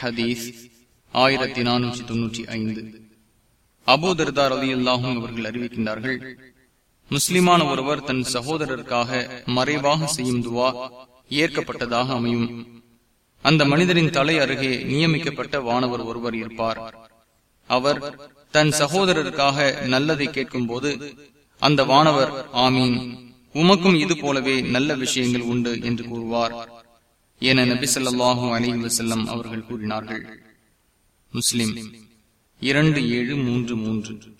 ஹதீஸ் ஆயிரத்தி நானூற்றி தொன்னூற்றி ஐந்து. அபூதர்தார் அலி அல்லாஹும் அவர்கள் அறிவிக்கின்றார்கள் முஸ்லிமான ஒருவர் தன் சகோதரருக்காக மறைவாக செய்யும் துவா ஏற்கப்பட்டதாக அமையும். அந்த மனிதரின் தலை அருகே நியமிக்கப்பட்ட வானவர் ஒருவர் இருப்பார். அவர் தன் சகோதரருக்காக நல்லதை கேட்கும் போது அந்த வானவர் ஆமீன் உமக்கும் இது போலவே நல்ல விஷயங்கள் உண்டு என்று கூறுவார். என நபி சொல்லாஹு அலி வசல்லம் அவர்கள் கூறினார்கள். முஸ்லிம் இரண்டு ஏழு மூன்று மூன்று.